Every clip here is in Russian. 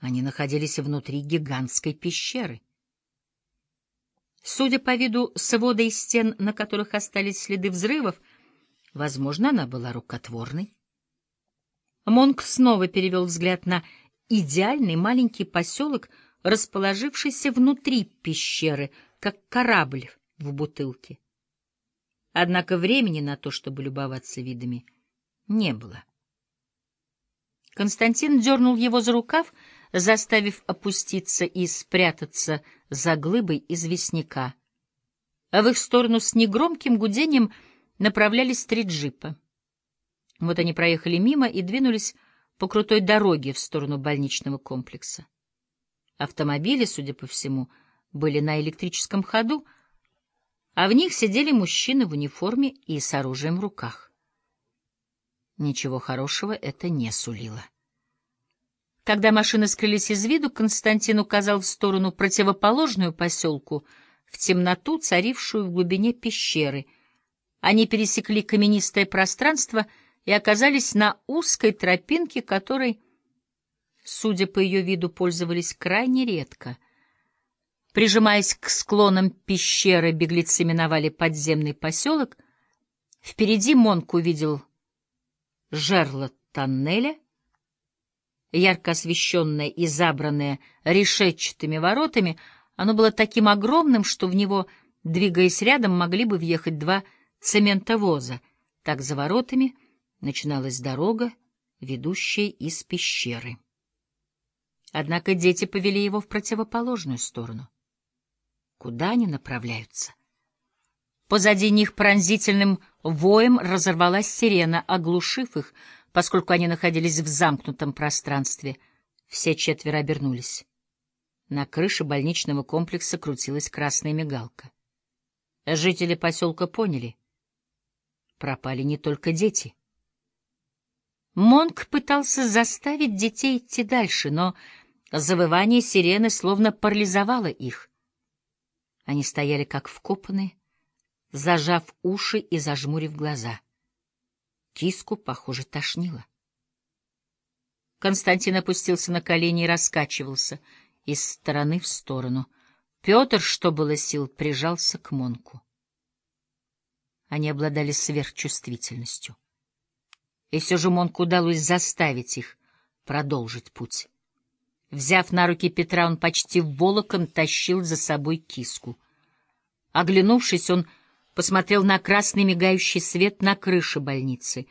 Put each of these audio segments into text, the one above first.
Они находились внутри гигантской пещеры. Судя по виду свода и стен, на которых остались следы взрывов, возможно, она была рукотворной. Монк снова перевел взгляд на идеальный маленький поселок, расположившийся внутри пещеры, как корабль в бутылке. Однако времени на то, чтобы любоваться видами, не было. Константин дернул его за рукав, заставив опуститься и спрятаться за глыбой известняка. А в их сторону с негромким гудением направлялись три джипа. Вот они проехали мимо и двинулись по крутой дороге в сторону больничного комплекса. Автомобили, судя по всему, были на электрическом ходу, а в них сидели мужчины в униформе и с оружием в руках. Ничего хорошего это не сулило. Когда машины скрылись из виду, Константин указал в сторону противоположную поселку, в темноту, царившую в глубине пещеры. Они пересекли каменистое пространство и оказались на узкой тропинке, которой, судя по ее виду, пользовались крайне редко. Прижимаясь к склонам пещеры, беглецы миновали подземный поселок. Впереди Монк увидел жерло тоннеля — ярко освещенное и забранное решетчатыми воротами, оно было таким огромным, что в него, двигаясь рядом, могли бы въехать два цементовоза. Так за воротами начиналась дорога, ведущая из пещеры. Однако дети повели его в противоположную сторону. Куда они направляются? Позади них пронзительным воем разорвалась сирена, оглушив их, поскольку они находились в замкнутом пространстве. Все четверо обернулись. На крыше больничного комплекса крутилась красная мигалка. Жители поселка поняли. Пропали не только дети. Монк пытался заставить детей идти дальше, но завывание сирены словно парализовало их. Они стояли как вкопанные, зажав уши и зажмурив глаза. Киску, похоже, тошнило. Константин опустился на колени и раскачивался из стороны в сторону. Петр, что было сил, прижался к Монку. Они обладали сверхчувствительностью. И все же Монку удалось заставить их продолжить путь. Взяв на руки Петра, он почти волоком тащил за собой киску. Оглянувшись, он посмотрел на красный мигающий свет на крыше больницы.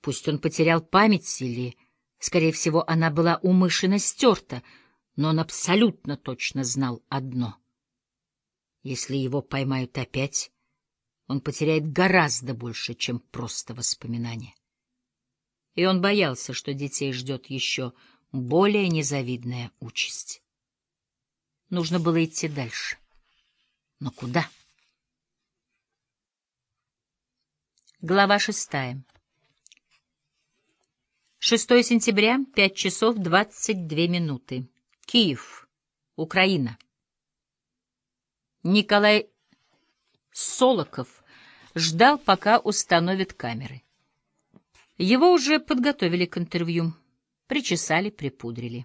Пусть он потерял память или, скорее всего, она была умышленно стерта, но он абсолютно точно знал одно. Если его поймают опять, он потеряет гораздо больше, чем просто воспоминания. И он боялся, что детей ждет еще более незавидная участь. Нужно было идти дальше. Но куда? — Глава шестая. 6 сентября, 5 часов 22 минуты. Киев, Украина. Николай Солоков ждал, пока установят камеры. Его уже подготовили к интервью, причесали, припудрили.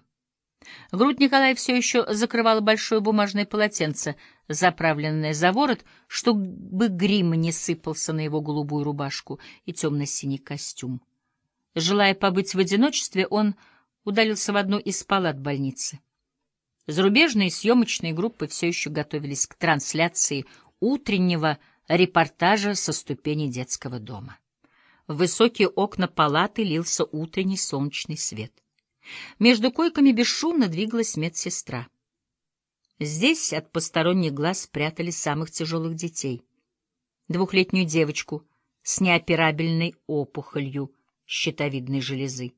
Грудь Николая все еще закрывала большое бумажное полотенце, заправленное за ворот, чтобы грим не сыпался на его голубую рубашку и темно-синий костюм. Желая побыть в одиночестве, он удалился в одну из палат больницы. Зарубежные съемочные группы все еще готовились к трансляции утреннего репортажа со ступени детского дома. В высокие окна палаты лился утренний солнечный свет — между койками бесшумно двигалась медсестра. Здесь от посторонних глаз спрятали самых тяжелых детей. Двухлетнюю девочку с неоперабельной опухолью щитовидной железы.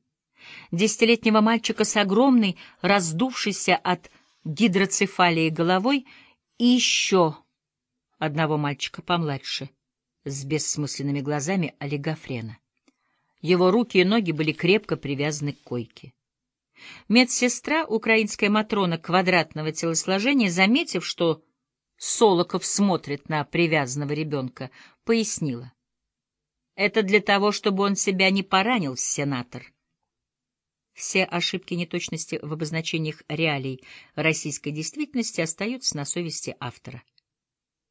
Десятилетнего мальчика с огромной, раздувшейся от гидроцефалии головой и еще одного мальчика помладше, с бессмысленными глазами олигофрена. Его руки и ноги были крепко привязаны к койке. Медсестра, украинская Матрона квадратного телосложения, заметив, что Солоков смотрит на привязанного ребенка, пояснила. Это для того, чтобы он себя не поранил, сенатор. все ошибки неточности в обозначениях реалий российской действительности остаются на совести автора.